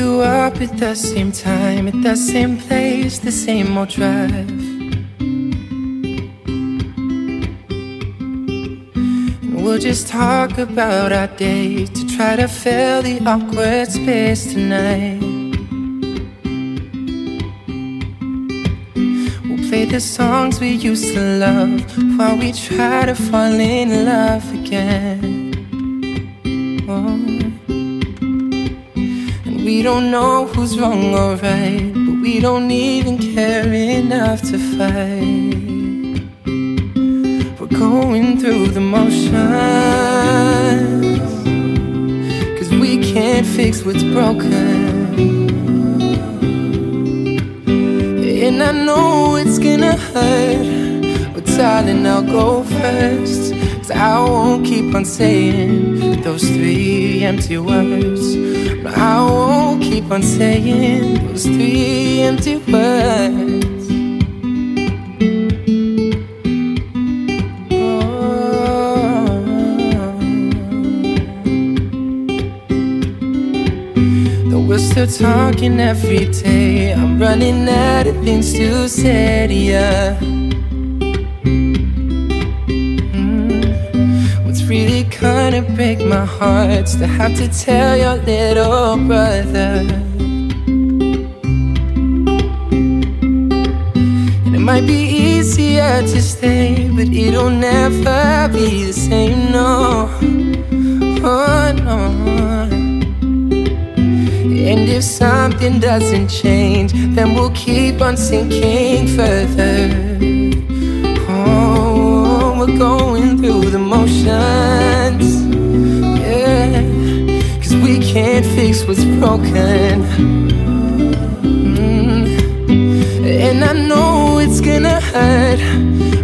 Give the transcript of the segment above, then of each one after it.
up at the same time, at the same place, the same old drive. We'll just talk about our day to try to fill the awkward space tonight. We'll play the songs we used to love while we try to fall in love again. Oh. We don't know who's wrong or right, but we don't even care enough to fight. We're going through the motions, cause we can't fix what's broken. And I know it's gonna hurt, but darling, I'll go first. Cause I won't keep on saying those three empty words. No, I won't keep on saying those three empty words. Oh. Though we're still talking every day, I'm running out of things to say to you. Break my heart to have to tell your little brother. And it might be easier to stay, but it'll never be the same, no. Oh, no. And if something doesn't change, then we'll keep on sinking further. Oh, we're going through the motions. Can't fix what's broken. Mm. And I know it's gonna hurt,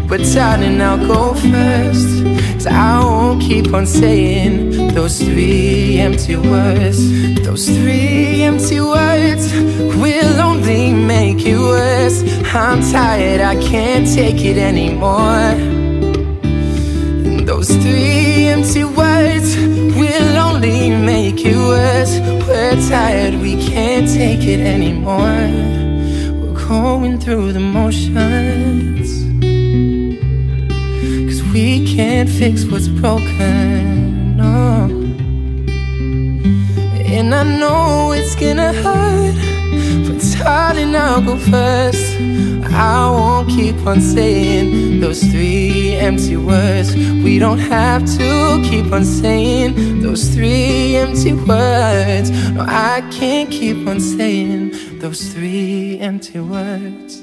but darling, I'll go first. Cause I won't keep on saying those three empty words. Those three empty words will only make it worse. I'm tired, I can't take it anymore. Those three empty words take it anymore. We're going through the motions. Cause we can't fix what's broken, no. And I know it's gonna hurt, but darling, I'll go first. I won't keep on saying those three empty words. We don't have to keep on saying those three empty words. No, I can't keep on saying those three empty words.